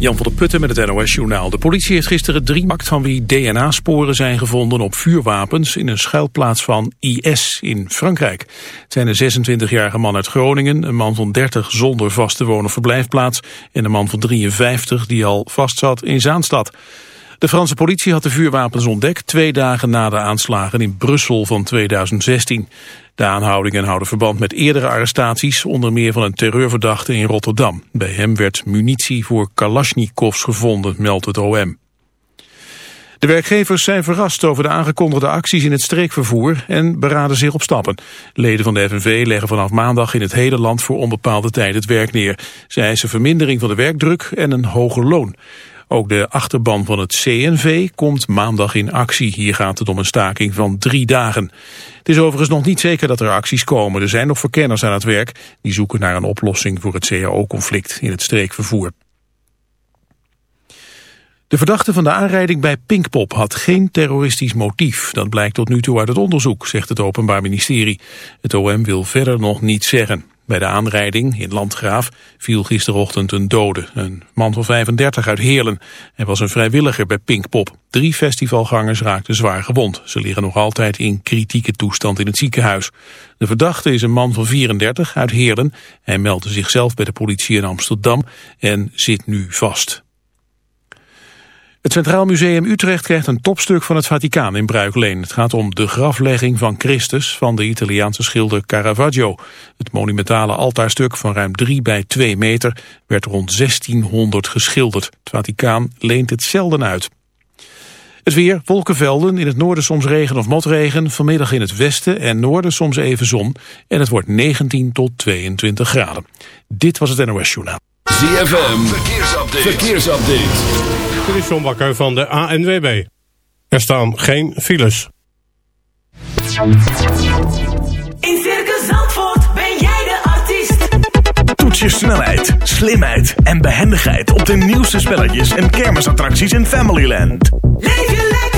Jan van der Putten met het NOS-journaal. De politie heeft gisteren drie makt van wie DNA-sporen zijn gevonden op vuurwapens in een schuilplaats van IS in Frankrijk. Het zijn een 26-jarige man uit Groningen, een man van 30 zonder vaste woon- of verblijfplaats en een man van 53 die al vastzat in Zaanstad. De Franse politie had de vuurwapens ontdekt twee dagen na de aanslagen in Brussel van 2016. De aanhoudingen houden verband met eerdere arrestaties, onder meer van een terreurverdachte in Rotterdam. Bij hem werd munitie voor Kalashnikovs gevonden, meldt het OM. De werkgevers zijn verrast over de aangekondigde acties in het streekvervoer en beraden zich op stappen. Leden van de FNV leggen vanaf maandag in het hele land voor onbepaalde tijd het werk neer. Zij eisen vermindering van de werkdruk en een hoger loon. Ook de achterban van het CNV komt maandag in actie. Hier gaat het om een staking van drie dagen. Het is overigens nog niet zeker dat er acties komen. Er zijn nog verkenners aan het werk. Die zoeken naar een oplossing voor het CAO-conflict in het streekvervoer. De verdachte van de aanrijding bij Pinkpop had geen terroristisch motief. Dat blijkt tot nu toe uit het onderzoek, zegt het Openbaar Ministerie. Het OM wil verder nog niets zeggen. Bij de aanrijding in Landgraaf viel gisterochtend een dode. Een man van 35 uit Heerlen. Hij was een vrijwilliger bij Pinkpop. Drie festivalgangers raakten zwaar gewond. Ze liggen nog altijd in kritieke toestand in het ziekenhuis. De verdachte is een man van 34 uit Heerlen. Hij meldde zichzelf bij de politie in Amsterdam en zit nu vast. Het Centraal Museum Utrecht krijgt een topstuk van het Vaticaan in Bruikleen. Het gaat om de graflegging van Christus van de Italiaanse schilder Caravaggio. Het monumentale altaarstuk van ruim 3 bij 2 meter werd rond 1600 geschilderd. Het Vaticaan leent het zelden uit. Het weer, wolkenvelden, in het noorden soms regen of motregen. Vanmiddag in het westen en noorden soms even zon. En het wordt 19 tot 22 graden. Dit was het NOS Journaal. ZFM, verkeersupdate. verkeersupdate. Dit is John Bakker van de ANWB. Er staan geen files. In Circus Zandvoort ben jij de artiest. Toets je snelheid, slimheid en behendigheid op de nieuwste spelletjes en kermisattracties in Familyland. Leef je lekker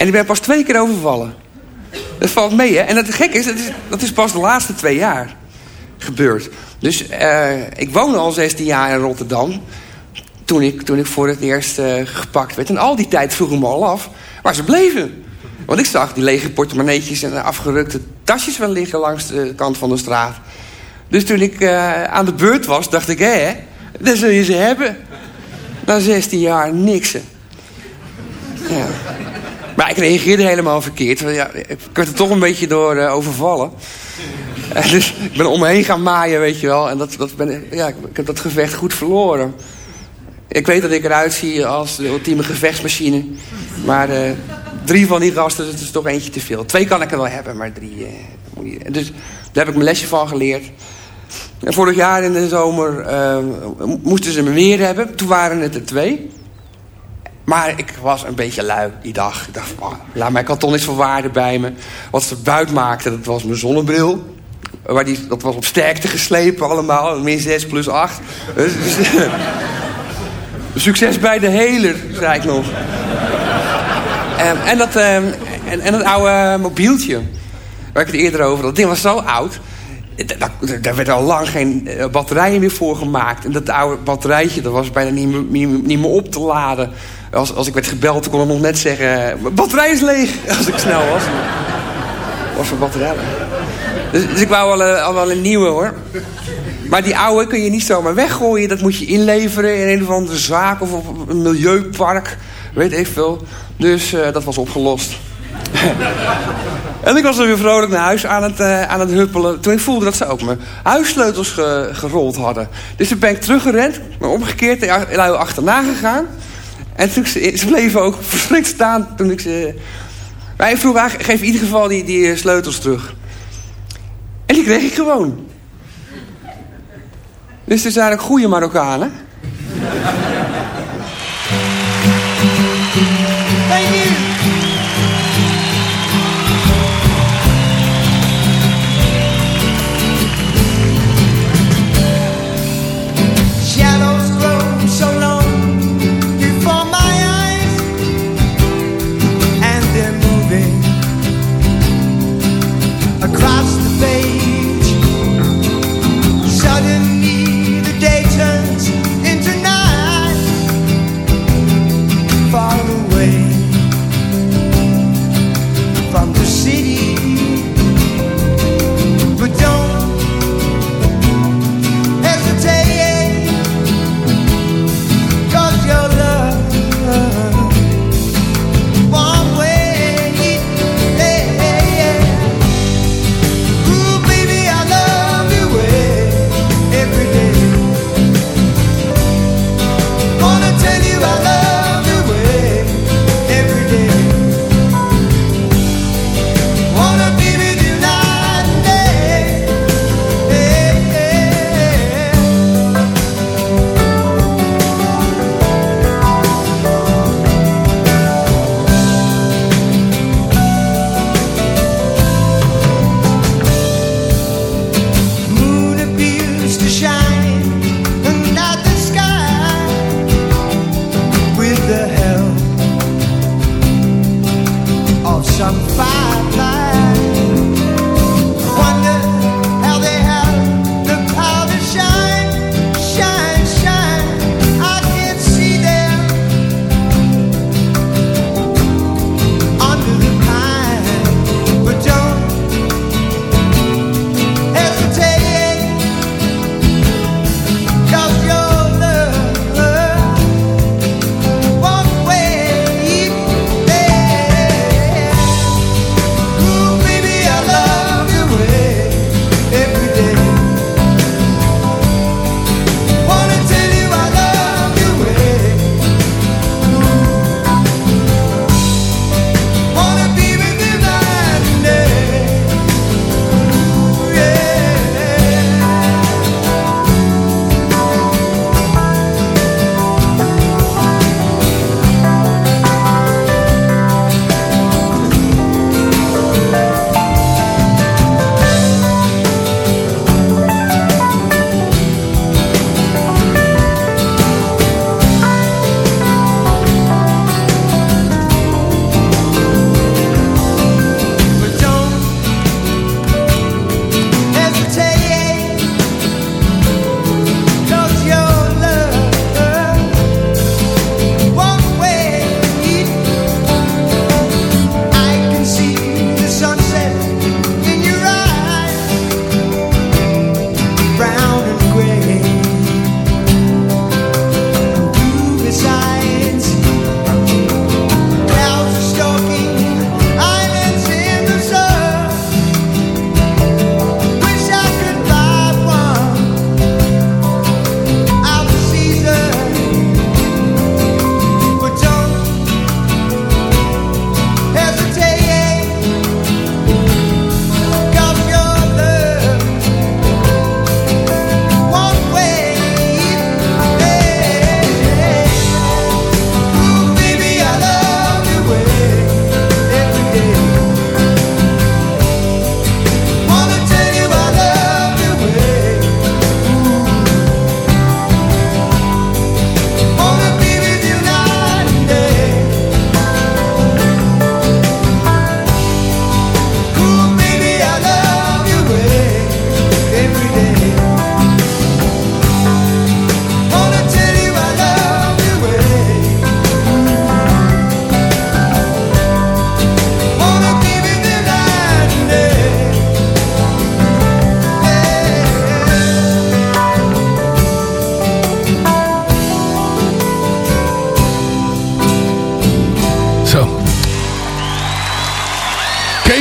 En ik ben pas twee keer overvallen. Dat valt mee, hè? En het gek is, dat is, dat is pas de laatste twee jaar gebeurd. Dus eh, ik woon al 16 jaar in Rotterdam. Toen ik, toen ik voor het eerst eh, gepakt werd. En al die tijd vroeg ik me al af waar ze bleven. Want ik zag die lege portemonneetjes en afgerukte tasjes wel liggen langs de kant van de straat. Dus toen ik eh, aan de beurt was, dacht ik, hé, dan zul je ze hebben. Na 16 jaar niksen. Ja. Maar ik reageerde helemaal verkeerd. Ja, ik werd er toch een beetje door eh, overvallen. En dus ik ben om me heen gaan maaien, weet je wel. En dat, dat ben, ja, ik heb dat gevecht goed verloren. Ik weet dat ik eruit zie als de ultieme gevechtsmachine. Maar eh, drie van die gasten, dat is toch eentje te veel. Twee kan ik er wel hebben, maar drie... eh, moet niet. Dus daar heb ik mijn lesje van geleerd. En vorig jaar in de zomer eh, moesten ze me weer hebben. Toen waren het er twee. Maar ik was een beetje lui die dag. Ik dacht, laat mijn karton is van waarde bij me. Wat ze buit maakte, dat was mijn zonnebril. Waar die, dat was op sterkte geslepen allemaal. Min 6 plus 8. Dus, dus, succes bij de heler, zei ik nog. En, en, dat, ehm, en, en dat oude mobieltje. Waar ik het eerder over had. Dat ding was zo oud. Daar, daar werd al lang geen eh, batterijen meer voor gemaakt. En dat oude batterijtje, dat was bijna niet meer op te laden. Als, als ik werd gebeld, kon ik nog net zeggen... Batterij is leeg, als ik snel was. Was mijn batterij. Dus, dus ik wou eh, al wel een nieuwe, hoor. Maar die oude kun je niet zomaar weggooien. Dat moet je inleveren in een of andere zaak of op een milieupark. Weet ik veel. Dus eh, dat was opgelost. en ik was er weer vrolijk naar huis aan het, eh, aan het huppelen. Toen ik voelde dat ze ook mijn huissleutels ge- gerold hadden. Dus toen ben ik teruggerend, maar omgekeerd de achterna gegaan. En toen, ze, bleven ook verschrikt staan toen ik ze... Maar ik vroeg geef in ieder geval die, die eh, sleutels terug. En die kreeg ik gewoon. Dus er zijn ook goede Marokkanen.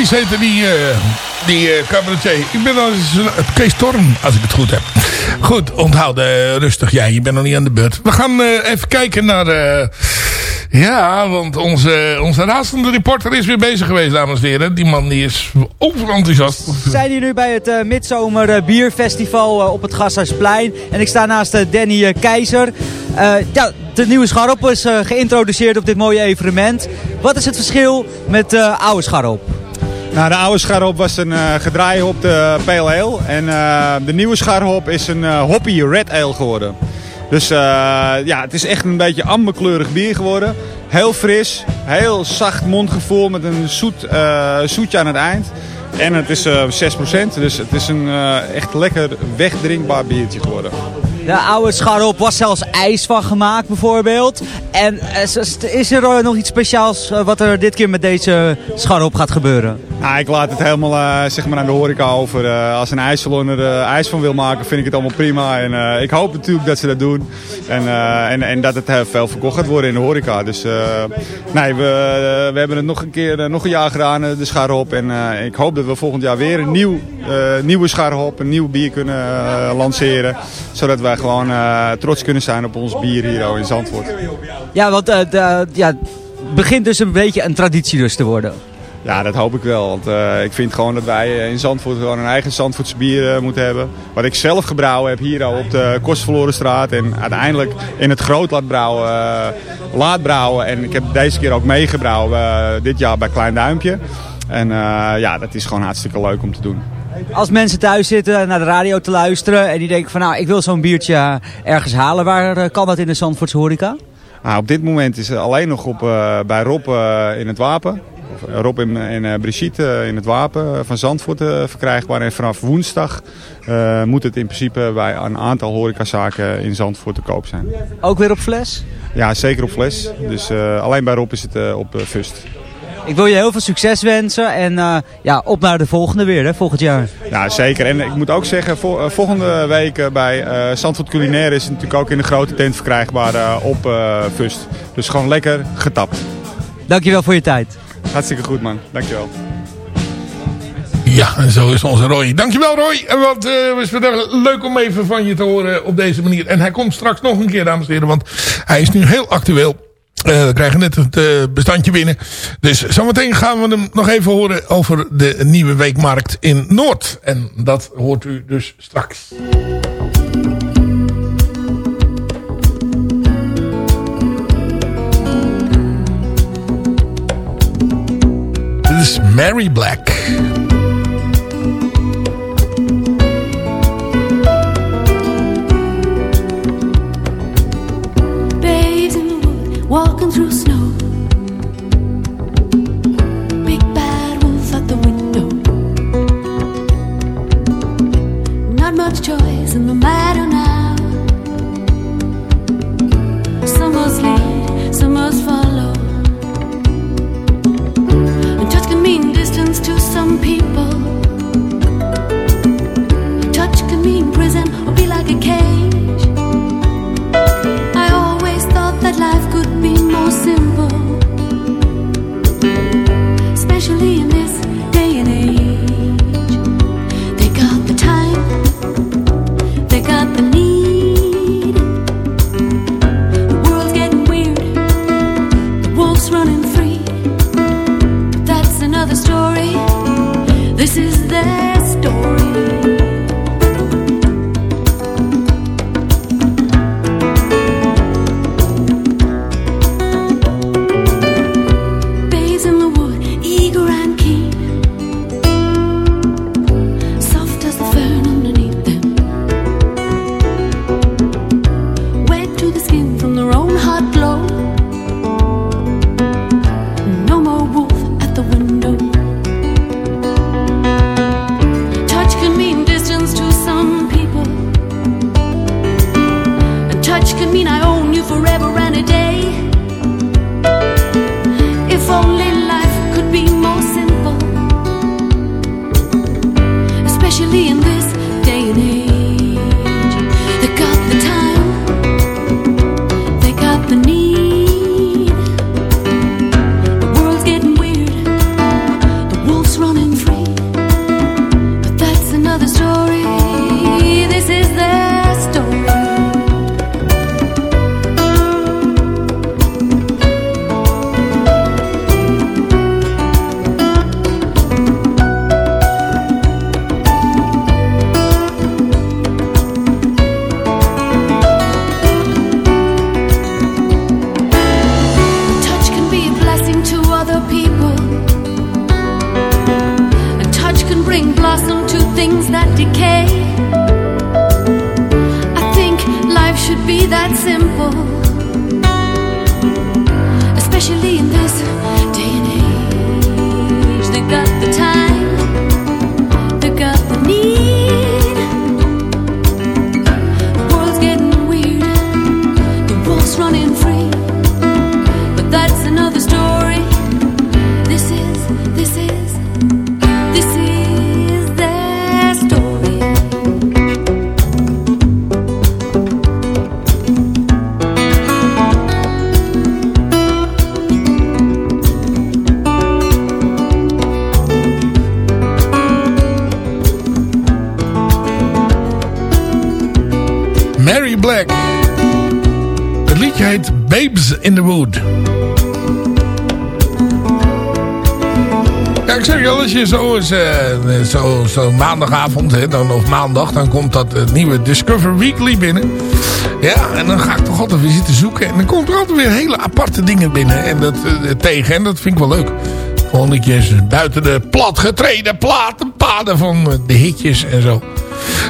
Heette die, uh, die uh, cabaretier. Ik ben al eens Kees Storm, als ik het goed heb. Goed, onthoud rustig jij. Je bent nog niet aan de beurt. We gaan even kijken naar... ja, want onze, onze raadstende reporter is weer bezig geweest, dames en heren. Die man die is overenthousiast. We zijn hier nu bij het uh, Bierfestival op het Gasthuisplein. En ik sta naast Danny Keizer. ja, de nieuwe scharop is geïntroduceerd op dit mooie evenement. Wat is het verschil met de oude scharop? Nou, de oude scharhop was een uh, gedraaihopte pale ale. En uh, de nieuwe scharhop is een uh, hoppy red ale geworden. Dus ja, het is echt een beetje amberkleurig bier geworden. Heel fris, heel zacht mondgevoel met een zoet, zoetje aan het eind. En het is 6%, dus het is een echt lekker wegdrinkbaar biertje geworden. De oude scharop was zelfs ijs van gemaakt bijvoorbeeld. En eh, is er nog iets speciaals eh, wat er dit keer met deze scharop gaat gebeuren? Nou, ik laat het helemaal uh, zeg maar aan de horeca over. Uh, als een ijssalon er ijs van wil maken, vind ik het allemaal prima. En ik hoop natuurlijk dat ze dat doen. En, en, en dat het veel verkocht gaat worden in de horeca. Dus nee, we, we hebben het nog een keer, nog een jaar gedaan, de scharop. En ik hoop dat we volgend jaar weer een nieuw, nieuwe scharop, een nieuw bier kunnen lanceren. Zodat wij gewoon trots kunnen zijn op ons bier hier in Zandvoort. Ja, want ja, het begint dus een beetje een traditie dus te worden. Ja, dat hoop ik wel. Want uh, ik vind gewoon dat wij in Zandvoort gewoon een eigen Zandvoortse bier uh, moeten hebben. Wat ik zelf gebrouwen heb hier al op de Kostverlorenstraat. En uiteindelijk in het groot laat brouwen, uh, laat brouwen. En ik heb deze keer ook meegebrouwen dit jaar bij Klein Duimpje. En ja, dat is gewoon hartstikke leuk om te doen. Als mensen thuis zitten naar de radio te luisteren en die denken van nou ik wil zo'n biertje ergens halen. Waar kan dat in de Zandvoortse horeca? Nou, op dit moment is het alleen nog op, bij Rob in het Wapen. Rob en, uh, Brigitte in het Wapen van Zandvoort verkrijgbaar. En vanaf woensdag uh, moet het in principe bij een aantal horecazaken in Zandvoort te koop zijn. Ook weer op fles? Ja, zeker op fles. Dus alleen bij Rob is het op Fust. Ik wil je heel veel succes wensen en ja, op naar de volgende weer, hè, volgend jaar. Ja, zeker. En ik moet ook zeggen, vol, volgende week bij uh, Zandvoort Culinaire is het natuurlijk ook in de grote tent verkrijgbaar op Fust. Dus gewoon lekker getapt. Dankjewel voor je tijd. Hartstikke goed man, dankjewel. Ja, en zo is onze Roy. Dankjewel Roy. En wat uh, was het leuk om even van je te horen op deze manier. En hij komt straks nog een keer, dames en heren. Want hij is nu heel actueel. Uh, we krijgen net het uh, bestandje binnen. Dus zometeen gaan we hem nog even horen over de nieuwe weekmarkt in Noord. En dat hoort u dus straks. This is Mary Black. Black. Het liedje heet Babes in the Wood. Ja, ik zeg je al, als je zo is, eh, zo, zo maandagavond, hè, dan, of maandag, dan komt dat eh, nieuwe Discover Weekly binnen. Ja, en dan ga ik toch altijd weer zitten zoeken. En dan komt er altijd weer hele aparte dingen binnen en dat, eh, tegen. En dat vind ik wel leuk. Gewoon liedjes buiten de platgetreden platen, paden van de hitjes en zo.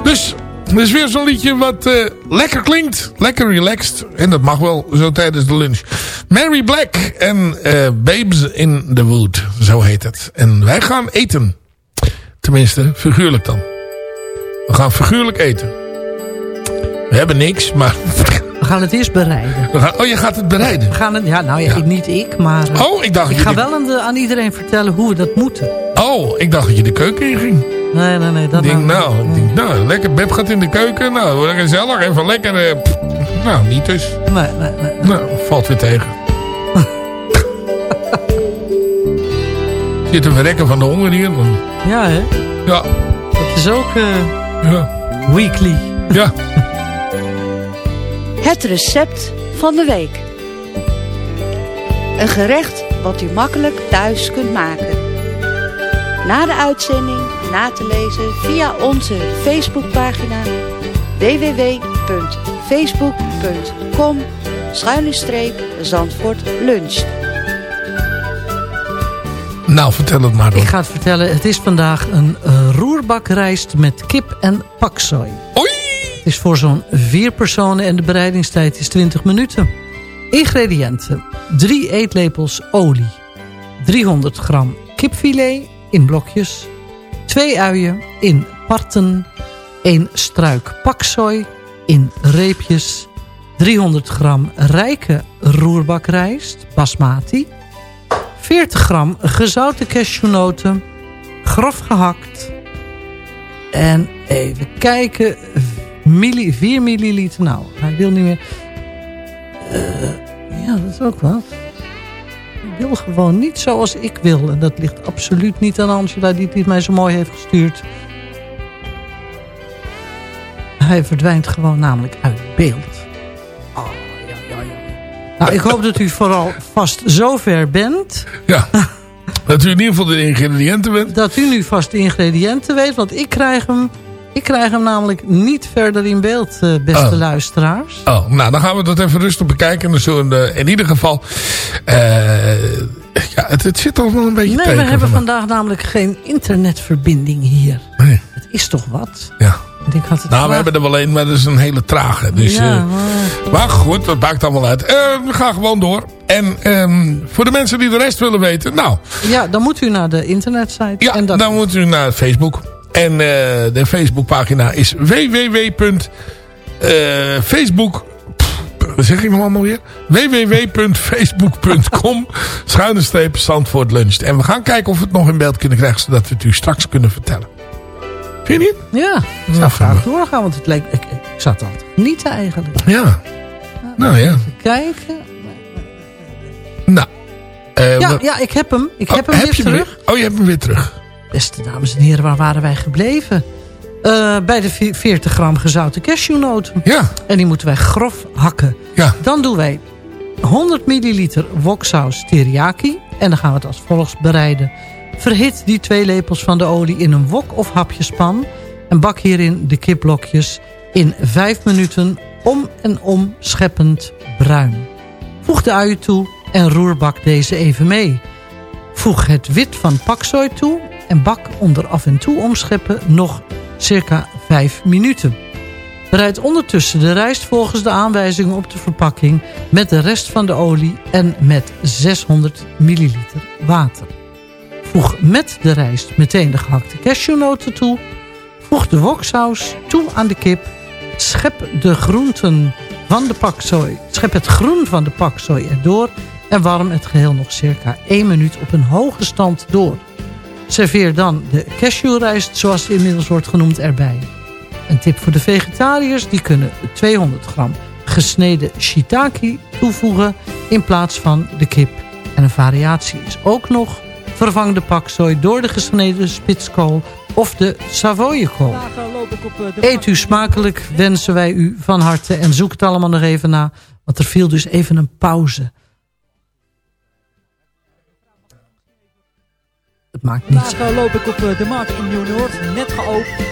Dus is weer zo'n liedje wat eh, lekker klinkt. Lekker relaxed. En dat mag wel zo tijdens de lunch. Mary Black en eh, Babes in the Wood. Zo heet het. En wij gaan eten. Tenminste, figuurlijk dan. We gaan figuurlijk eten. We hebben niks, maar... We gaan het eerst bereiden. Gaan, oh, je gaat het bereiden? We gaan het, ja, nou ja, Ik, niet ik, maar... eh, Oh, ik dacht... ik je ga wel aan, de- aan iedereen vertellen hoe we dat moeten. Oh, ik dacht dat je de keuken in ging. Nee, nee, nee. Dat denk, nou, nou, ik denk, nou, lekker. Beb gaat in de keuken. Nou, wordt gezellig. Even lekker. eh, pff, nou, niet dus. Nee, nee, nee. Nou, valt weer tegen. Zit te verrekken van de honger hier. dan- Ja, hè? Ja. Dat is ook eh, Ja. weekly. Ja. Het recept van de week. Een gerecht wat u makkelijk thuis kunt maken. Na de uitzending na te lezen via onze Facebookpagina www.facebook.com Zandvoort Lunch. Nou, vertel het maar dan. Ik ga het vertellen. Het is vandaag een eh, roerbakrijst met kip en paksoi. Oei! Het is voor zo'n vier personen en de bereidingstijd is 20 minuten. Ingrediënten. 3 eetlepels olie. 300 gram kipfilet in blokjes. 2 uien in parten. 1 struik paksoi in reepjes. 300 gram rijke roerbakrijst, basmati. 40 gram gezouten cashewnoten, grof gehakt. En even kijken, milli, 4 milliliter. Nou, hij wil niet meer. Eh, ja, dat is ook wat. Wil gewoon niet zoals ik wil. En dat ligt absoluut niet aan Angela die dit mij zo mooi heeft gestuurd. Hij verdwijnt gewoon namelijk uit beeld. Oh, ja, ja, ja. Nou, ik hoop dat u vooral vast zover bent. Ja. Dat u in ieder geval de ingrediënten bent. Dat u nu vast de ingrediënten weet. Want ik krijg hem, ik krijg hem namelijk niet verder in beeld, eh, beste Oh. luisteraars. Oh, nou, dan gaan we dat even rustig bekijken. Eh, in ieder geval... eh, ja, het, het zit toch wel een beetje Nee, tegen. we hebben vandaag. namelijk geen internetverbinding hier. Nee. Het is toch wat? Ja. Ik had het Nou, we hebben er wel één, maar dat is een hele trage. Dus, ja, maar- maar goed, dat maakt allemaal uit. Eh, we gaan gewoon door. En ehm, voor de mensen die de rest willen weten... Nou, ja, dan moet u naar de internetsite. ja, en dat dan moet u naar Facebook. En eh, de Facebookpagina is www.facebook... Wat zeg ik nog allemaal weer? www.facebook.com Schuine streep Zandvoort Luncht. En we gaan kijken of we het nog in beeld kunnen krijgen... zodat we het u straks kunnen vertellen. Vind je niet? Ja, ik zou graag doorgaan, want het leek, ik, ik zat al te genieten eigenlijk. Ja. Nou ja. Even kijken. Nou. eh, Ja, ja, ik heb hem. Ik Oh, heb hem heb weer hem terug. weer? Oh, je hebt hem weer terug. Beste dames en heren, waar waren wij gebleven? Eh, bij de vi- 40 gram gezouten cashewnoten. Ja. En die moeten wij grof hakken. Ja. Dan doen wij 100 milliliter woksaus teriyaki. En dan gaan we het als volgt bereiden. Verhit die twee lepels van de olie in een wok of hapjespan. En bak hierin de kipblokjes in 5 minuten om en om scheppend bruin. Voeg de uien toe en roerbak deze even mee. Voeg het wit van paksoi toe en bak onder af en toe omscheppen nog circa 5 minuten. Bereid ondertussen de rijst volgens de aanwijzingen op de verpakking... met de rest van de olie en met 600 milliliter water. Voeg met de rijst meteen de gehakte cashewnoten toe. Voeg de woksaus toe aan de kip. Schep de groenten van de paksoi. Schep het groen van de paksoi erdoor en warm het geheel nog circa 1 minuut op een hoge stand door. Serveer dan de cashewrijst, zoals die inmiddels wordt genoemd, erbij. Een tip voor de vegetariërs, die kunnen 200 gram gesneden shiitake toevoegen in plaats van de kip. En een variatie is ook nog, vervang de paksoi door de gesneden spitskool of de savoyekool. Eet u smakelijk, wensen wij u van harte. En zoek het allemaal nog even na. Want er viel dus even een pauze. Het maakt niet Vandaag eh, loop ik op eh, de markt in Nieuw-Noord, net geopend.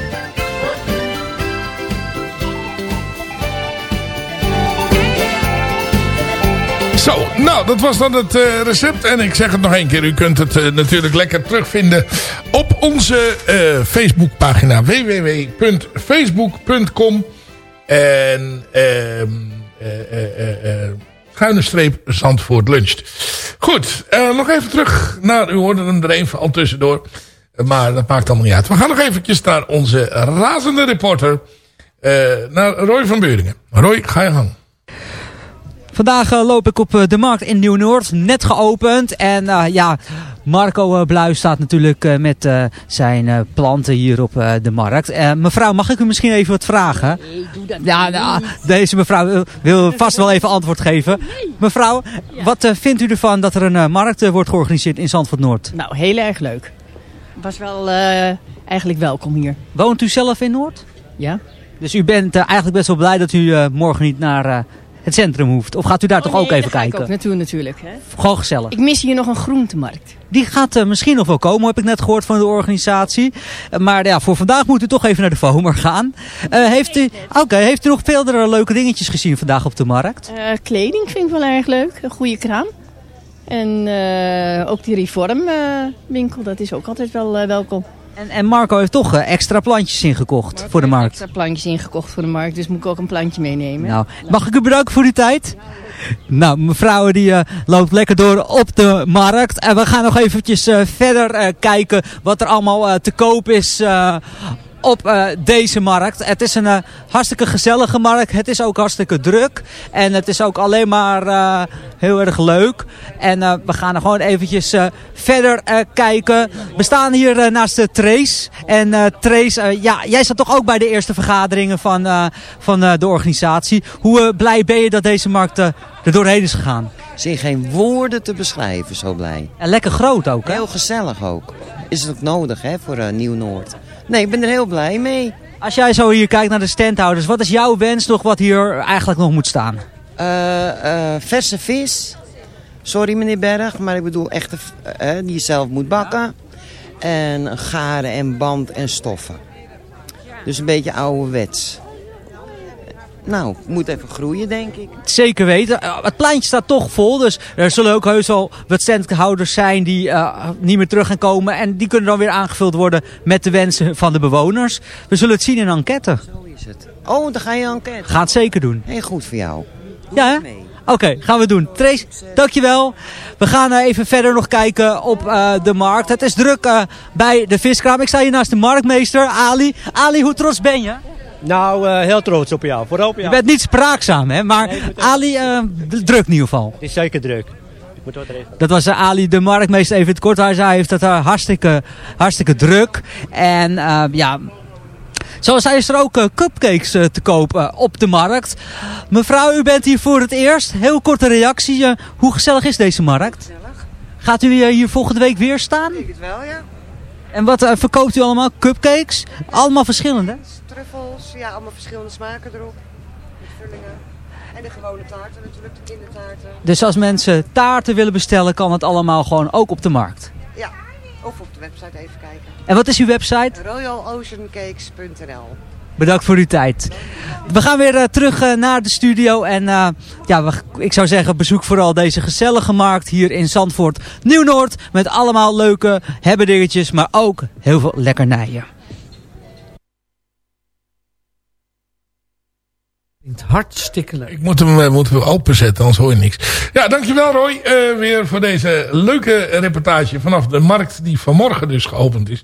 Zo, nou, dat was dan het eh, recept. En ik zeg het nog één keer. U kunt het natuurlijk lekker terugvinden op onze eh, Facebookpagina. www.facebook.com En ehm eh, eh, eh, schuine streep Zandvoort luncht. Goed, eh, nog even terug naar... U hoorde hem er even al tussendoor. Maar dat maakt allemaal niet uit. We gaan nog eventjes naar onze razende reporter. eh, naar Roy van Beuringen. Roy, ga je gang. Vandaag eh, loop ik op eh, de markt in Nieuw-Noord, net geopend. En eh, ja, Marco uh, Bluis staat natuurlijk uh, met uh, zijn planten hier op de markt. Mevrouw, mag ik u misschien even wat vragen? Nee, doe dat ja, nou, deze mevrouw wil, vast wel even antwoord geven. Mevrouw, wat vindt u ervan dat er een markt wordt georganiseerd in Zandvoort Noord? Nou, heel erg leuk. Was wel uh, eigenlijk welkom hier. Woont u zelf in Noord? Ja. Dus u bent uh, eigenlijk best wel blij dat u uh, morgen niet naar het centrum hoeft. Of gaat u daar oh, toch nee, ook even ga kijken? Ik ook naartoe natuurlijk. Hè? Gewoon gezellig. Ik mis hier nog een groentemarkt. Die gaat uh, misschien nog wel komen, heb ik net gehoord van de organisatie. Uh, maar ja, voor vandaag moet u toch even naar de Vomer gaan. Uh, heeft, u, okay, heeft u nog veel leuke dingetjes gezien vandaag op de markt? kleding vind ik wel erg leuk. Een goede kraam. En ook die reformwinkel, dat is ook altijd wel welkom. En, en, Marco heeft toch uh, extra plantjes ingekocht Marco voor de markt. extra plantjes ingekocht voor de markt, dus moet ik ook een plantje meenemen. Nou, mag ik u bedanken voor uw tijd? Nou, mevrouw die uh, loopt lekker door op de markt. En we gaan nog eventjes uh, verder kijken wat er allemaal te koop is op uh, deze markt. Het is een uh, hartstikke gezellige markt. Het is ook hartstikke druk. En het is ook alleen maar uh, heel erg leuk. En we gaan er gewoon eventjes verder kijken. We staan hier naast Trace. En Trace, ja, jij zat toch ook bij de eerste vergaderingen van, van de organisatie. Hoe blij ben je dat deze markt er doorheen is gegaan? Zie geen woorden te beschrijven, zo blij. En lekker groot ook, hè? Heel gezellig ook. Is het ook nodig, hè, voor Nieuw-Noord. Nee, ik ben er heel blij mee. Als jij zo hier kijkt naar de standhouders, wat is jouw wens nog wat hier eigenlijk nog moet staan? Uh, uh, verse vis. Sorry meneer Berg, maar ik bedoel echte uh, die je zelf moet bakken. En garen en band en stoffen. Dus een beetje ouderwets. Nou, moet even groeien, denk ik. Zeker weten. Het pleintje staat toch vol. Dus er zullen ook heus wel wat standhouders zijn die uh, niet meer terug gaan komen. En die kunnen dan weer aangevuld worden met de wensen van de bewoners. We zullen het zien in een enquête. Zo is het. Oh, dan ga je enquête. Ga het zeker doen. Heel goed voor jou. Doe ja, hè? Oké, okay, gaan we doen. Trace, dankjewel. We gaan uh, even verder nog kijken op uh, de markt. Het is druk uh, bij de viskraam. Ik sta hier naast de marktmeester, Ali. Ali, hoe trots ben je? Nou, uh, heel trots op jou. Vooral op jou. Je bent niet spraakzaam, hè? Maar nee, Ali, uh, druk in ieder geval. Het is zeker druk. Ik moet wat regelen. Dat was uh, Ali, de marktmeester, even het kort. Hij zei, heeft het hartstikke, hartstikke druk. En ja... Zoals hij is er ook cupcakes te koop op de markt. Mevrouw, u bent hier voor het eerst. Heel korte reactie. hoe gezellig is deze markt? Gezellig. Gaat u hier volgende week weer staan? Ik het wel, ja. En wat uh, verkoopt u allemaal? Cupcakes? Allemaal verschillende? Truffels, ja, allemaal verschillende smaken erop. Met vullingen. En de gewone taarten natuurlijk, de kindertaarten. Dus als mensen taarten willen bestellen, kan het allemaal gewoon ook op de markt? Ja, of op de website even kijken. En wat is uw website? royaloceancakes.nl Bedankt voor uw tijd. We gaan weer uh, terug uh, naar de studio. En uh, ja, we, ik zou zeggen, bezoek vooral deze gezellige markt hier in Zandvoort. Nieuw-Noord met allemaal leuke hebbedingetjes, maar ook heel veel lekkernijen. Hartstikke leuk. Ik moet hem eh, moeten we openzetten, anders hoor je niks. Ja, dankjewel Roy. eh, weer voor deze leuke reportage vanaf de markt die vanmorgen dus geopend is.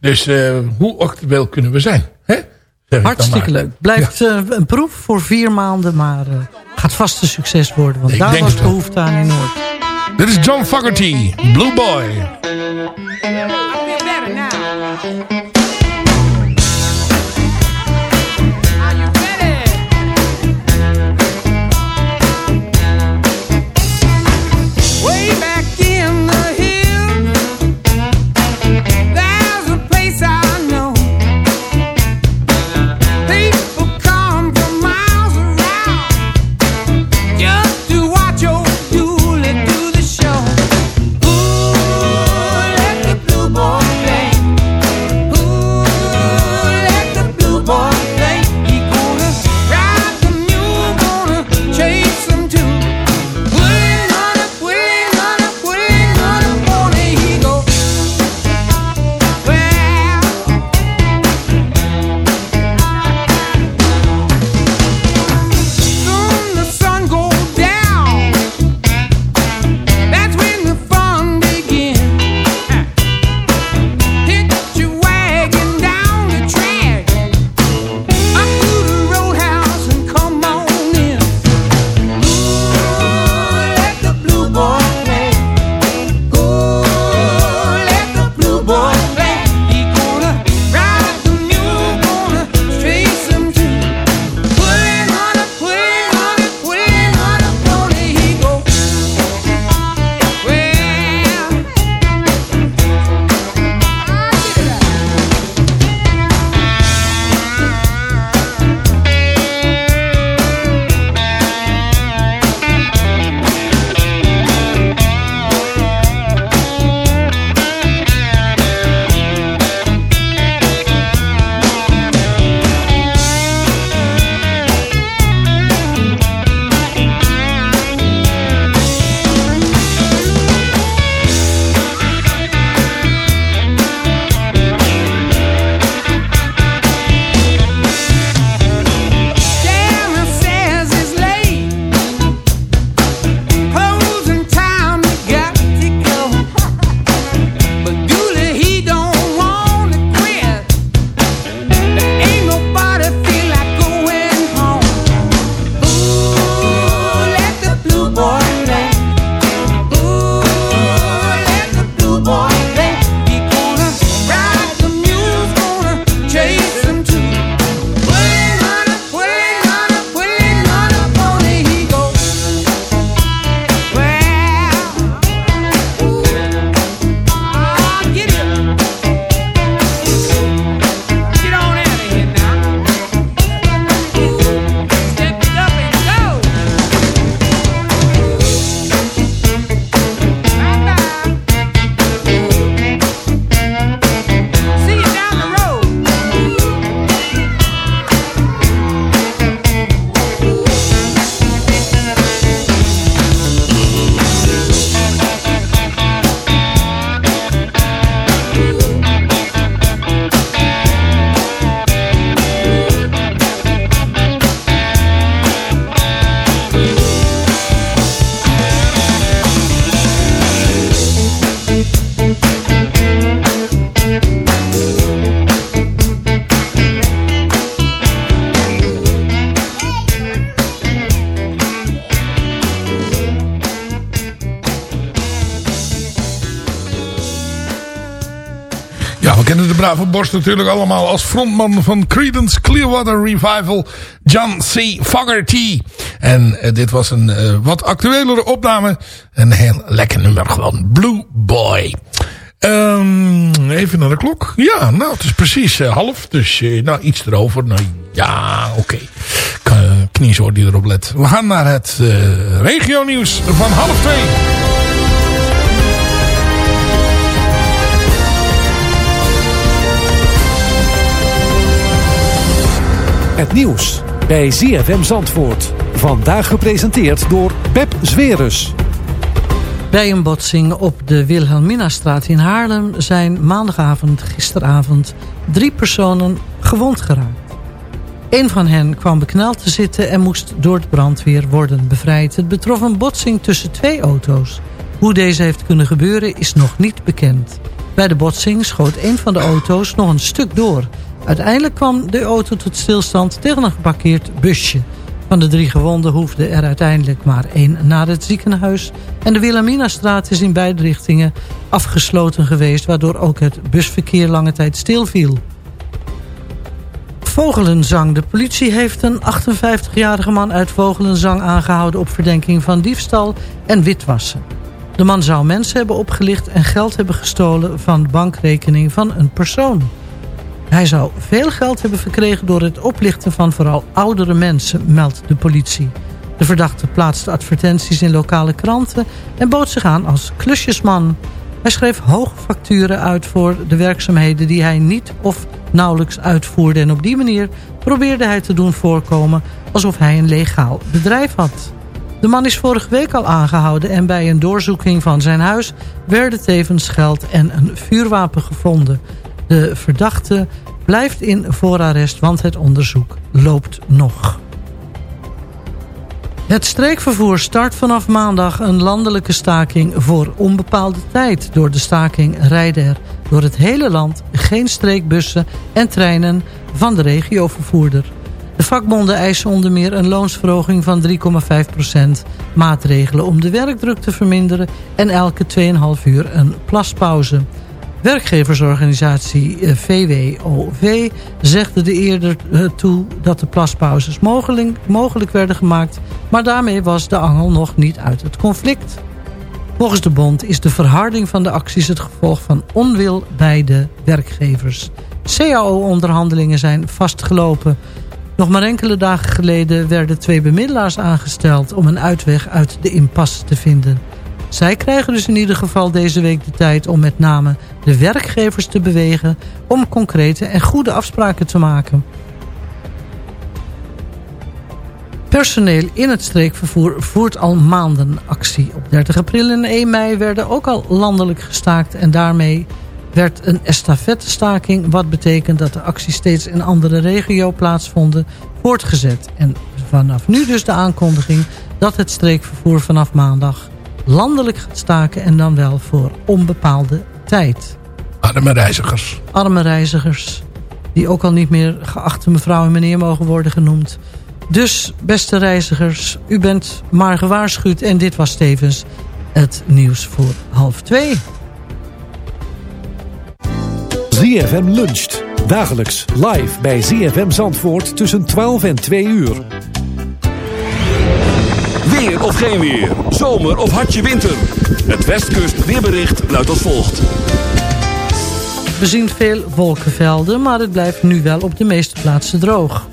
Dus eh, hoe actueel kunnen we zijn? Hè? Hartstikke leuk. Blijft een proef voor vier maanden, maar eh, gaat vast een succes worden. Want Ik daar was behoefte aan in Noord. Dit is John Fogerty, Blue Boy. Way Ja, we kennen de brave borst natuurlijk allemaal als frontman van Creedence Clearwater Revival, John C. Fogerty. En eh, dit was een eh, wat actuelere opname. Een heel lekker nummer, gewoon Blue Boy. Ehm, even naar de klok. Ja, nou, het is precies eh, half. Dus nou, iets erover. Nou, ja, oké. Okay. Kniezoor die erop let. We gaan naar het uh, regionieuws van half twee. Het nieuws bij ZFM Zandvoort. Vandaag gepresenteerd door Pep Zwerus. Bij een botsing op de Wilhelminastraat in Haarlem... zijn maandagavond, gisteravond, drie personen gewond geraakt. Een van hen kwam bekneld te zitten en moest door de brandweer worden bevrijd. Het betrof een botsing tussen twee auto's. Hoe deze heeft kunnen gebeuren is nog niet bekend. Bij de botsing schoot een van de auto's nog een stuk door. Uiteindelijk kwam de auto tot stilstand tegen een geparkeerd busje. Van de drie gewonden hoefde er uiteindelijk maar één naar het ziekenhuis. En de Wilhelminastraat is in beide richtingen afgesloten geweest... waardoor ook het busverkeer lange tijd stilviel. Vogelenzang. De politie heeft een 58-jarige man uit Vogelenzang aangehouden... op verdenking van diefstal en witwassen. De man zou mensen hebben opgelicht en geld hebben gestolen... van bankrekening van een persoon. Hij zou veel geld hebben verkregen door het oplichten van vooral oudere mensen, meldt de politie. De verdachte plaatste advertenties in lokale kranten en bood zich aan als klusjesman. Hij schreef hoge facturen uit voor de werkzaamheden die hij niet of nauwelijks uitvoerde. En op die manier probeerde hij te doen voorkomen alsof hij een legaal bedrijf had. De man is vorige week al aangehouden en bij een doorzoeking van zijn huis werden tevens geld en een vuurwapen gevonden. De verdachte blijft in voorarrest, want het onderzoek loopt nog. Het streekvervoer start vanaf maandag een landelijke staking voor onbepaalde tijd. Door de staking rijden er door het hele land geen streekbussen en treinen van de regiovervoerder. De vakbonden eisen onder meer een loonsverhoging van 3,5% maatregelen om de werkdruk te verminderen en elke 2,5 uur een plaspauze. Werkgeversorganisatie eh, VWOV zegde er eerder eh, toe dat de plaspauzes mogelijk, mogelijk werden gemaakt, maar daarmee was de angel nog niet uit het conflict. Volgens de bond is de verharding van de acties het gevolg van onwil bij de werkgevers. CAO-onderhandelingen zijn vastgelopen. Nog maar enkele dagen geleden werden twee bemiddelaars aangesteld om een uitweg uit de impasse te vinden. Zij krijgen dus in ieder geval deze week de tijd om met name de werkgevers te bewegen... om concrete en goede afspraken te maken. Personeel in het streekvervoer voert al maanden actie. Op 30 april en 1 mei werden ook al landelijk gestaakt... en daarmee werd een estafettestaking... wat betekent dat de acties steeds in andere regio plaatsvonden... voortgezet. En vanaf nu dus de aankondiging dat het streekvervoer vanaf maandag landelijk gaat staken en dan wel voor onbepaalde tijd. Arme reizigers. Arme reizigers, die ook al niet meer geachte mevrouw en meneer mogen worden genoemd. Dus, beste reizigers, u bent maar gewaarschuwd en dit was tevens het nieuws voor half twee. ZFM luncht. Dagelijks live bij ZFM Zandvoort tussen 12 en 2 uur. Of geen weer. Zomer of hartje winter. Het Westkust weerbericht luidt als volgt. We zien veel wolkenvelden, maar het blijft nu wel op de meeste plaatsen droog.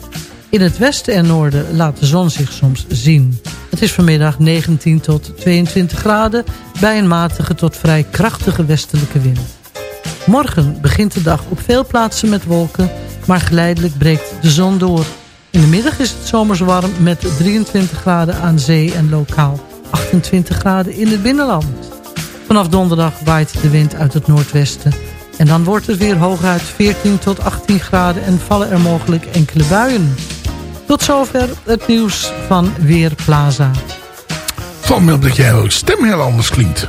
In het westen en noorden laat de zon zich soms zien. Het is vanmiddag 19 tot 22 graden bij een matige tot vrij krachtige westelijke wind. Morgen begint de dag op veel plaatsen met wolken, maar geleidelijk breekt de zon door. In de middag is het zomers warm met 23 graden aan zee en lokaal 28 graden in het binnenland. Vanaf donderdag waait de wind uit het noordwesten. En dan wordt het weer hooguit 14 tot 18 graden en vallen er mogelijk enkele buien. Tot zover het nieuws van Weerplaza. Valt me op dat jouw stem heel anders klinkt.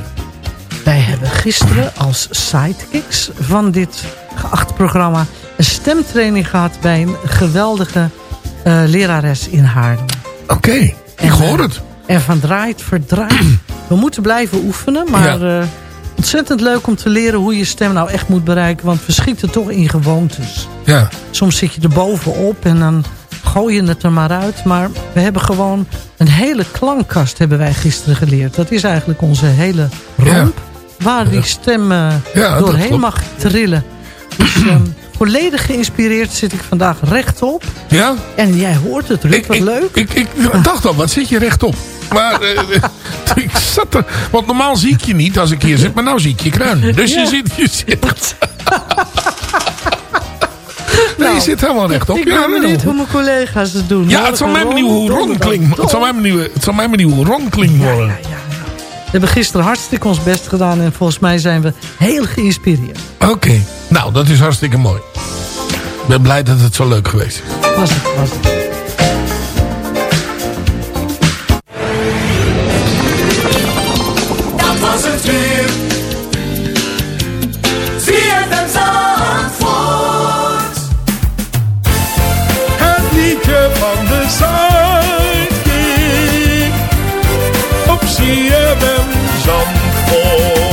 Wij hebben gisteren als sidekicks van dit geachte programma... een stemtraining gehad bij een geweldige eh, lerares in Haarlem. Oké, ik hoor het. En van draait, verdraait. We moeten blijven oefenen, maar eh, ontzettend leuk om te leren hoe je stem nou echt moet bereiken. Want we schieten toch in gewoontes. Ja. Soms zit je er bovenop en dan gooi je het er maar uit. Maar we hebben gewoon een hele klankkast hebben wij gisteren geleerd. Dat is eigenlijk onze hele romp. Waar die stem eh, doorheen mag trillen. Dus ehm, volledig geïnspireerd zit ik vandaag rechtop. Ja? En jij hoort het, Ruud, wat leuk. Ik, ik dacht al, wat zit je rechtop? Maar eh, ik zat er... Want normaal zie ik je niet als ik hier zit, maar nou zie ik je kruin. Dus Ja. je zit... Je zit nee, je zit helemaal rechtop. Nou, Ik Ja, ben benieuwd hoe mijn collega's het doen. Ja, het zal mij benieuwen hoe Ron klinkt. Het zal mij benieuwen, het zal mij benieuwen hoe Ron klinkt worden. We hebben gisteren hartstikke ons best gedaan. En volgens mij zijn we heel geïnspireerd. Oké, nou dat is hartstikke mooi. Ik ben blij dat het zo leuk geweest is. Was het, was het. Dat was het weer. Zie het en Zandvoort. Het liedje van de zijde. Op zie CFM Zandvoort.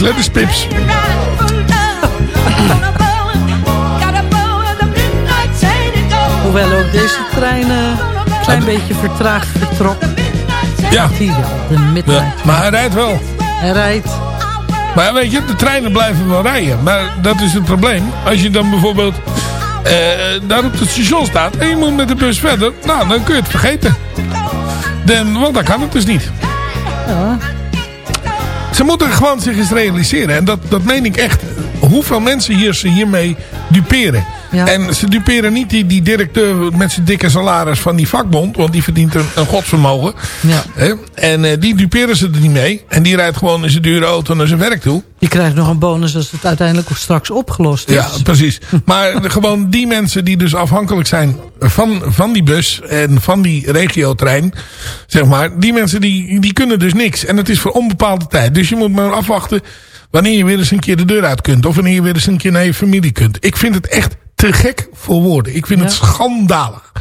Gladys Hoewel ook deze trein een klein beetje vertraagd vertrok. Ja. De midnight. Maar hij rijdt wel. Hij rijdt. Maar weet je, de treinen blijven wel rijden. Maar dat is het probleem. Als je dan bijvoorbeeld eh, daar op het station staat en je moet met de bus verder. Nou, dan kun je het vergeten. Want dan kan het dus niet. Ja. Ze moeten gewoon zich eens realiseren. En dat, dat meen ik echt. Hoeveel mensen hier ze hiermee duperen. En ze duperen niet die, die directeur met zijn dikke salaris van die vakbond. Want die verdient een, een godsvermogen. Ja. En eh, die duperen ze er niet mee. En die rijdt gewoon in zijn dure auto naar zijn werk toe. Je krijgt nog een bonus als het uiteindelijk straks opgelost is. Ja, precies. Maar gewoon die mensen die dus afhankelijk zijn van, van die bus en van die regiotrein, zeg maar. Die mensen die, die kunnen dus niks. En het is voor onbepaalde tijd. Dus je moet maar afwachten wanneer je weer eens een keer de deur uit kunt. Of wanneer je weer eens een keer naar je familie kunt. Ik vind het echt te gek voor woorden. Ik vind het schandalig.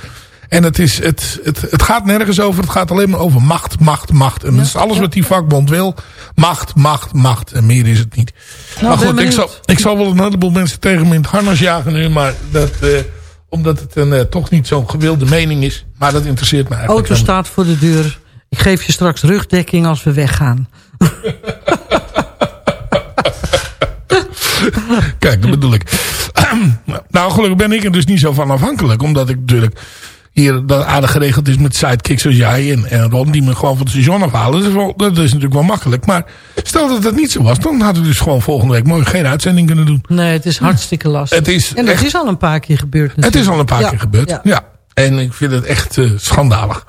En het, is, het, het, het gaat nergens over. Het gaat alleen maar over macht, macht, macht. En dat is alles wat die vakbond wil. Macht, macht, macht. En meer is het niet. Nou, maar goed, ik zal, ik zal wel een heleboel mensen tegen me in het harnas jagen nu. Maar dat, eh, omdat het een, eh, toch niet zo'n gewilde mening is. Maar dat interesseert me eigenlijk Auto staat voor de deur. Ik geef je straks rugdekking als we weggaan. Kijk, dat bedoel ik. nou, gelukkig ben ik er dus niet zo van afhankelijk. Omdat ik natuurlijk hier dat aardig geregeld is met sidekicks zoals jij en, en Ron. Die me gewoon van het station afhalen. Dat is, wel, dat is natuurlijk wel makkelijk. Maar stel dat het niet zo was. Dan hadden we dus gewoon volgende week mooi geen uitzending kunnen doen. Nee, het is hartstikke lastig. Het is en dat echt- is al een paar keer gebeurd Het is al een paar Ja, keer gebeurd. ja. Ja. En ik vind het echt eh, schandalig.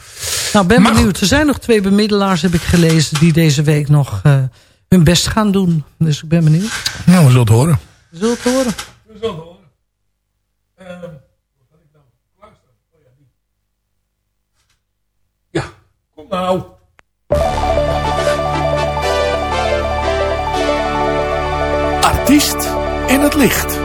Nou, ben benieuwd. Er zijn nog twee bemiddelaars, heb ik gelezen... die deze week nog eh, hun best gaan doen. Dus ik ben benieuwd. Nou, we zullen het horen. We zullen het horen. We zullen het horen. Ja, kom nou. Artiest in het licht.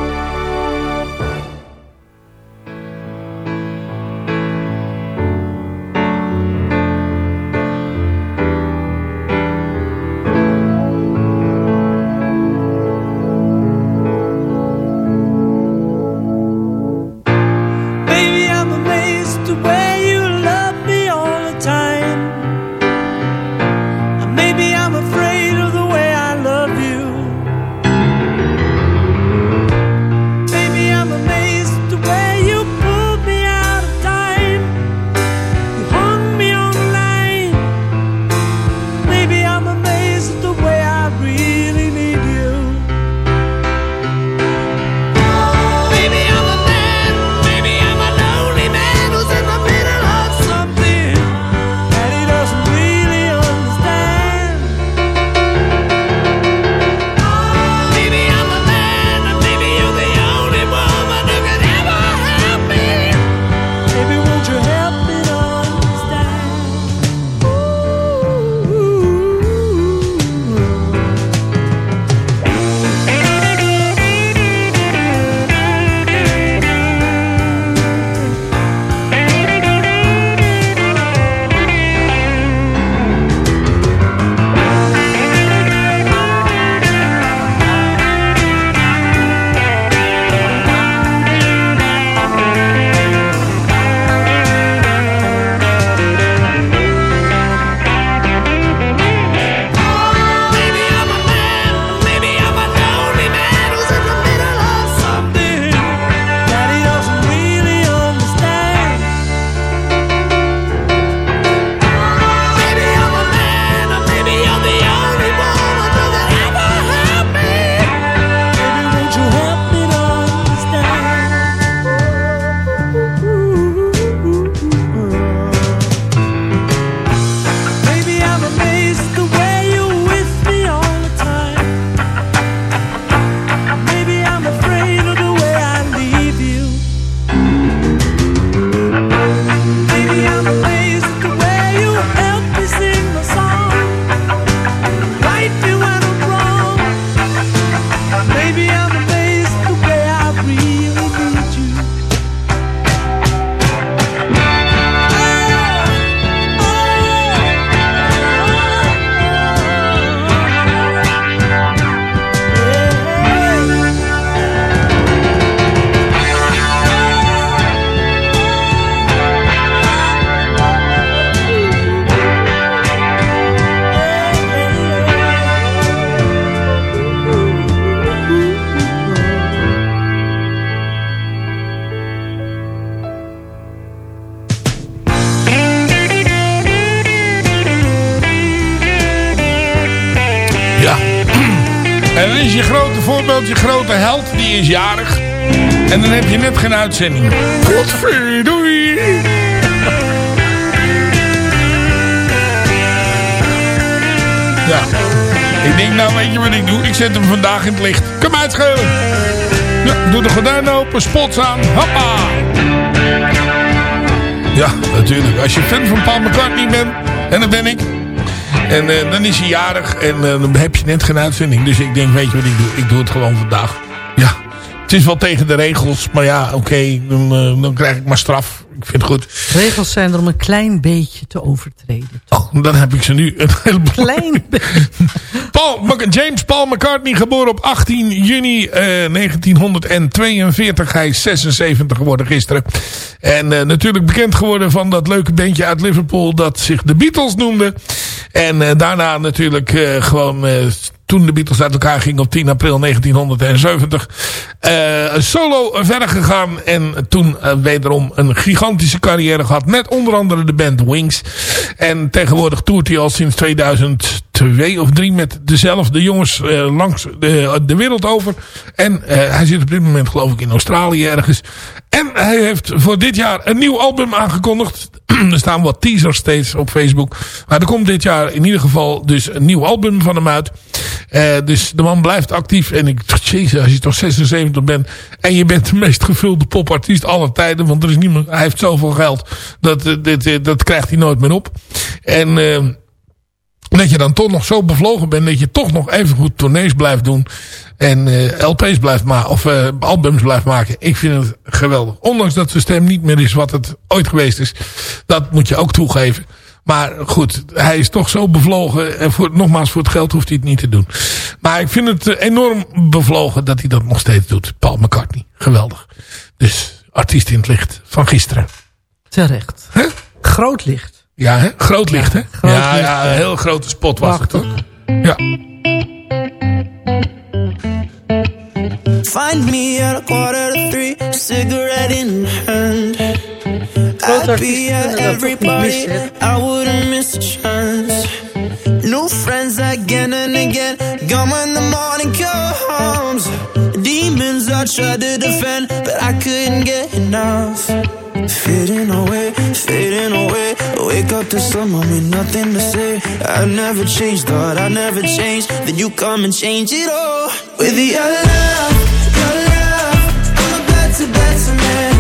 Is jarig. En dan heb je net geen uitzending. Godverdoei. Ja. Ik denk, nou weet je wat ik doe? Ik zet hem vandaag in het licht. Kom uitschelen. Ja, doe de gordijnen open, spots aan. Hoppa. Ja, natuurlijk. Als je fan van Paul McCartney bent, en dat ben ik. En eh, dan is hij jarig en eh, dan heb je net geen uitzending. Dus ik denk, weet je wat ik doe? Ik doe het gewoon vandaag. Is wel tegen de regels. Maar ja, oké, dan, eh, dan krijg ik maar straf. Ik vind het goed. Regels zijn er om een klein beetje te overtreden. Oh, dan heb ik ze nu. Een heel Klein Paul, James Paul McCartney, geboren op 18 juni eh, 1942. Hij is 76 geworden gisteren. En eh, natuurlijk bekend geworden van dat leuke bandje uit Liverpool dat zich de Beatles noemde. En eh, daarna natuurlijk eh, gewoon... toen de Beatles uit elkaar gingen op 10 april 1970. eh, solo verder gegaan. En toen eh, wederom een gigantische carrière gehad. Met onder andere de band Wings. En tegenwoordig toert hij al sinds 2002 of 3 met dezelfde jongens eh, langs de, de wereld over. En eh, hij zit op dit moment geloof ik in Australië ergens. En hij heeft voor dit jaar een nieuw album aangekondigd. er staan wat teasers steeds op Facebook. Maar er komt dit jaar in ieder geval dus een nieuw album van hem uit. Eh, dus de man blijft actief. En ik dacht, jezus, als je toch 76 bent. En je bent de meest gevulde popartiest aller tijden. Want er is niemand, hij heeft zoveel geld. Dat, dit, dat krijgt hij nooit meer op. En... dat je dan toch nog zo bevlogen bent dat je toch nog even goed tournees blijft doen. En eh, LP's blijft maken, of eh, albums blijft maken. Ik vind het geweldig. Ondanks dat zijn stem niet meer is wat het ooit geweest is. Dat moet je ook toegeven. Maar goed, hij is toch zo bevlogen. En voor, nogmaals, voor het geld hoeft hij het niet te doen. Maar ik vind het eh, enorm bevlogen dat hij dat nog steeds doet. Paul McCartney. Geweldig. Dus artiest in het licht van gisteren. Terecht. Groot licht. Ja, hè? groot licht, hè? groot ja, licht. ja, een heel grote spot was het, hoor. Ja. Find me at a quarter to three, cigarette in hand. I'd be at every party, I wouldn't miss a chance. New friends again and again, gone when the morning comes. Demons I tried to defend, but I couldn't get enough. Fading away, fading away. Wake up to someone with nothing to say. I never changed, thought I never change. Then you come and change it all. With your love, your love, I'm a better, better man.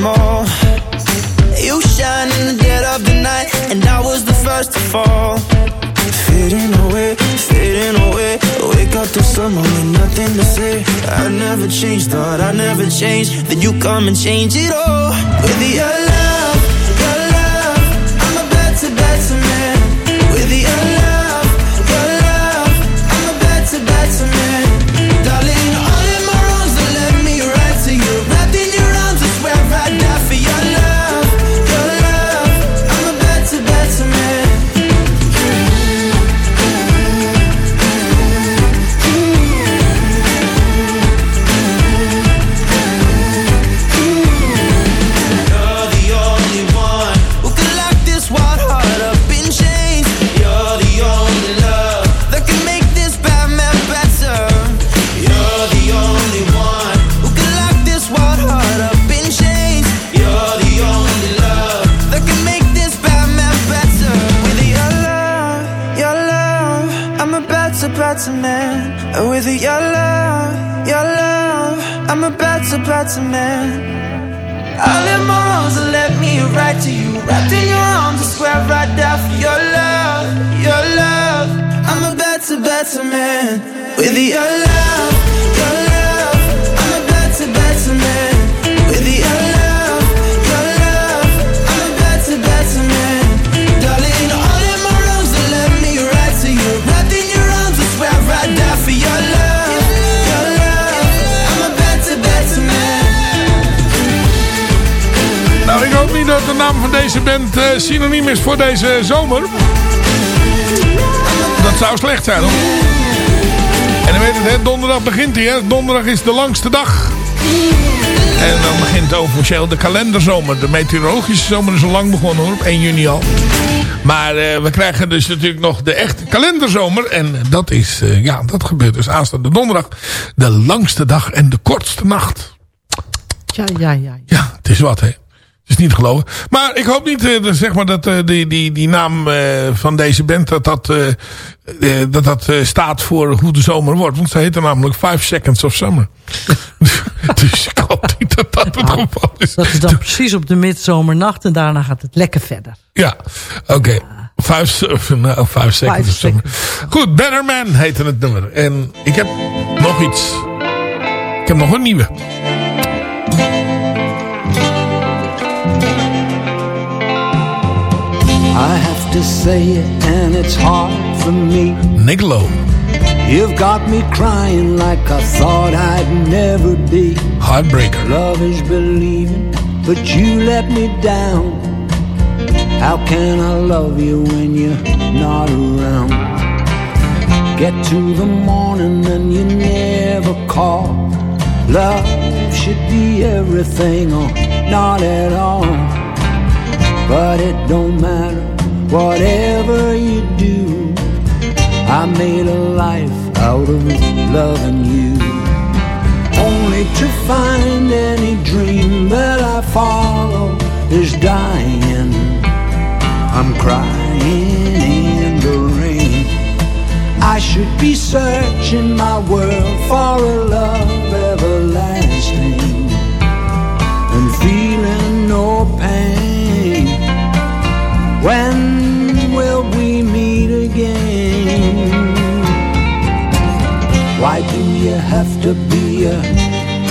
You shine in the dead of the night, and I was the first to fall. Fading away, fading away. Wake up to someone with nothing to say. I never changed, thought I never changed. Then you come and change it all. With your love, I'm a better, better man. All in my arms and let me right to you. Wrapped in your arms, I swear I'd die for your love, your love. I'm a better, better man. With your love, naam van deze band eh, synoniem is voor deze zomer. Dat zou slecht zijn hoor. En dan weet het, hè, donderdag begint hij. Hè. Donderdag is de langste dag. En dan begint officieel de kalenderzomer. De meteorologische zomer is al lang begonnen hoor, op 1 juni al. Maar eh, we krijgen dus natuurlijk nog de echte kalenderzomer. En dat is, eh, ja, dat gebeurt dus aanstaande donderdag. De langste dag en de kortste nacht. Ja, ja, ja. Ja, het is wat hè. Is niet te geloven. Maar ik hoop niet eh, zeg maar, dat eh, die, die, die naam eh, van deze band... dat dat, dat, dat staat voor hoe de zomer wordt. Want ze heette namelijk Five Seconds of Summer. dus ik hoop niet dat dat het geval is. Dat is dan precies op de midzomernacht en daarna gaat het lekker verder. Ja, oké. Nou, five seconds of summer. Goed, Better Man heette het nummer. En ik heb nog iets. Ik heb nog een nieuwe. I have to say it, and it's hard for me. Nick Lowe. You've got me crying like I thought I'd never be. Heartbreaker. Love is believing, but you let me down. How can I love you when you're not around? Get to the morning and you never call. Love should be everything or not at all. But it don't matter, whatever you do. I made a life out of loving you. Only to find any dream that I follow is dying. I'm crying in the rain. I should be searching my world for a love everlasting and feeling no pain. When will we meet again? Why do you have to be a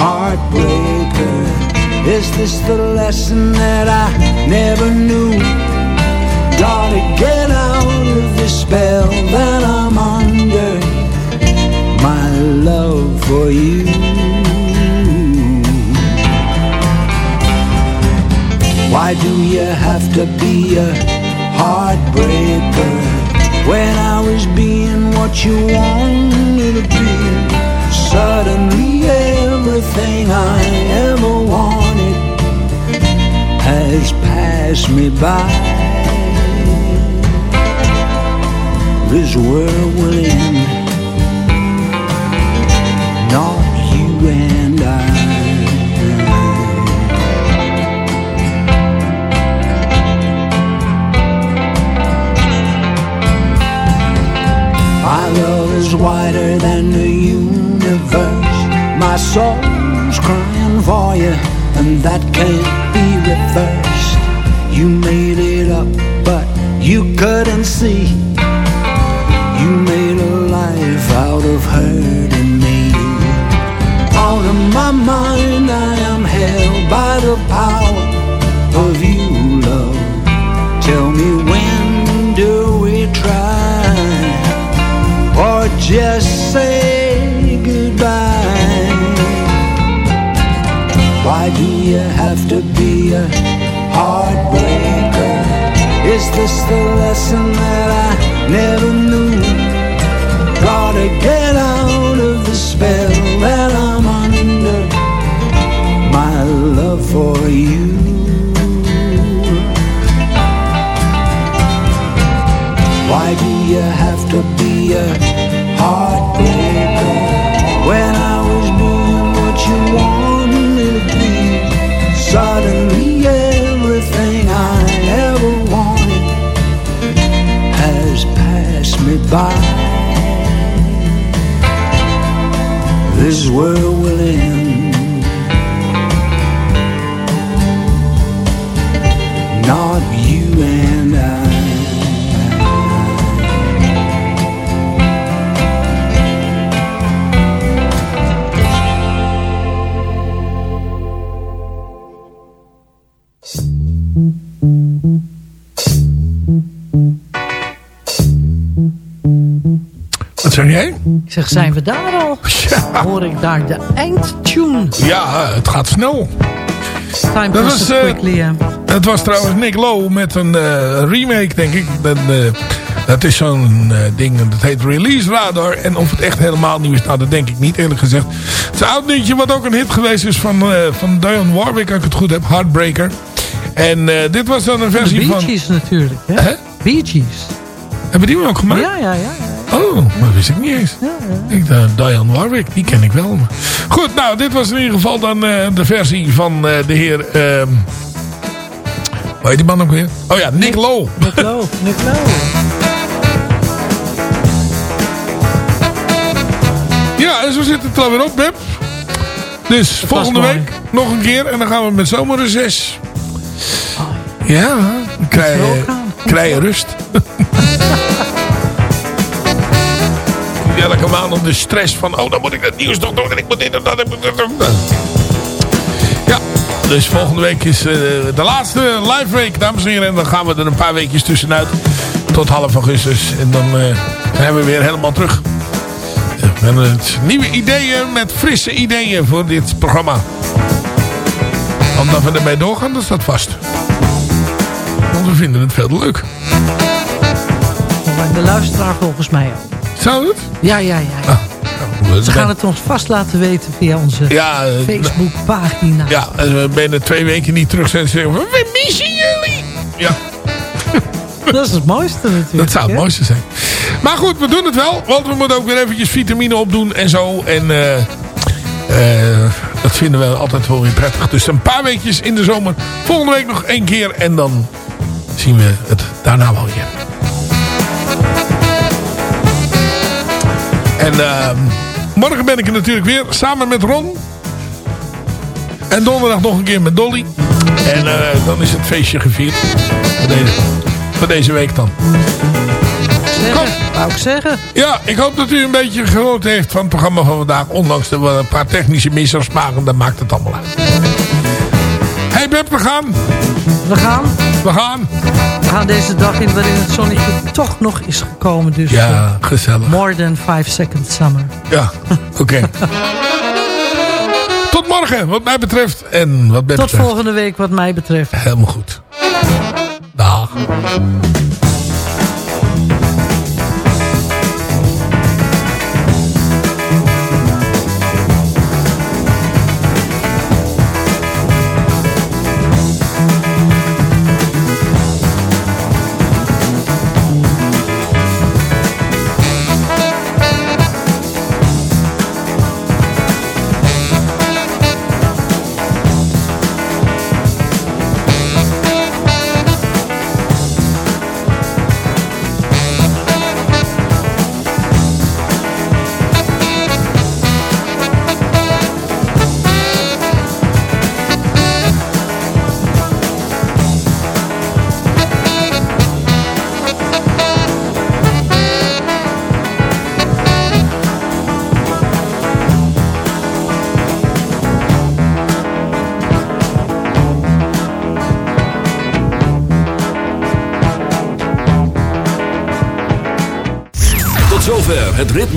heartbreaker? Is this the lesson that I never knew? Gotta get out of this spell that I'm under. My love for you. Why do you have to be a heartbreaker when I was being what you wanted to be? Suddenly everything I ever wanted has passed me by. This world will end, not you and I. is wider than the universe. My soul's crying for you, and that can't be reversed. You made it up, but you couldn't see. You made a life out of hurting me. Out of my mind, I just say goodbye. Why do you have to be a heartbreaker? Is this the lesson that I never knew? Gotta get by. This world will end. Zeg, zijn we daar al? Hoor ik daar de eindtune? Ja, het gaat snel. Time Dat was, eh, quickly. Het was trouwens Nick Lowe met een eh, remake, denk ik. Dat, eh, dat is zo'n ding, dat heet Release Radar. En of het echt helemaal nieuw is, nou dat denk ik niet eerlijk gezegd. Het is een oud liedje wat ook een hit geweest is van, van Dionne Warwick, als ik het goed heb. Heartbreaker. En dit was dan een De versie Bee van... Gees natuurlijk, hè? Bee Gees. Hebben die hem ook gemaakt? Ja, ja, ja. Oh, dat wist ik niet eens. Ik dacht, Diane Warwick, die ken ik wel. Goed, nou, dit was in ieder geval dan eh, de versie van eh, de heer... ehm hoe heet die man ook weer? Oh ja, Nick Lowe. Nick Lowe, Nick Lowe. Ja, en zo zit het er alweer op, Beb. Dus volgende mooi. week nog een keer. En dan gaan we met zomerreces. Ja, dan krijg je, krijg je rust. Elke maand om de stress van... Oh, dan moet ik het nieuws nog doen. En ik moet dit en dat. dat. Ja, dus volgende week is eh, de laatste live week, dames en heren. En dan gaan we er een paar weekjes tussenuit. Tot half augustus. En dan eh, zijn we weer helemaal terug. Eh, het nieuwe ideeën met frisse ideeën voor dit programma. Omdat we ermee doorgaan, dat staat vast. Want we vinden het veel leuk. De luisteraar volgens mij. Zou het? Ja, ja, ja. ja. Nou, Ze gaan het ons vast laten weten via onze Ja, eh, Facebookpagina. Ja, en we binnen twee weken niet terug zijn. Zeggen we, we missen jullie. Ja, Dat is het mooiste natuurlijk. dat zou het hè? mooiste zijn. Maar goed, we doen het wel. Want we moeten ook weer eventjes vitamine opdoen en zo. En eh, eh, dat vinden we altijd wel weer prettig. Dus een paar weekjes in de zomer. Volgende week nog één keer. En dan zien we het daarna wel weer. En ehm, morgen ben ik er natuurlijk weer samen met Ron. En donderdag nog een keer met Dolly. En eh, dan is het feestje gevierd. Voor deze, voor deze week dan. Zeggen, wou ik zeggen. Ja, ik hoop dat u een beetje genoten heeft van het programma van vandaag. Ondanks dat we een paar technische missers maken. Dat maakt het allemaal uit. Hey Beb, we gaan. We gaan. We gaan. Gaan deze dag in waarin het zonnetje toch nog is gekomen. Dus Ja, gezellig. eh, more than five seconds summer. Ja, oké. Tot morgen, wat mij betreft. En wat Beb Tot betreft. volgende week wat mij betreft. Helemaal goed. Dag.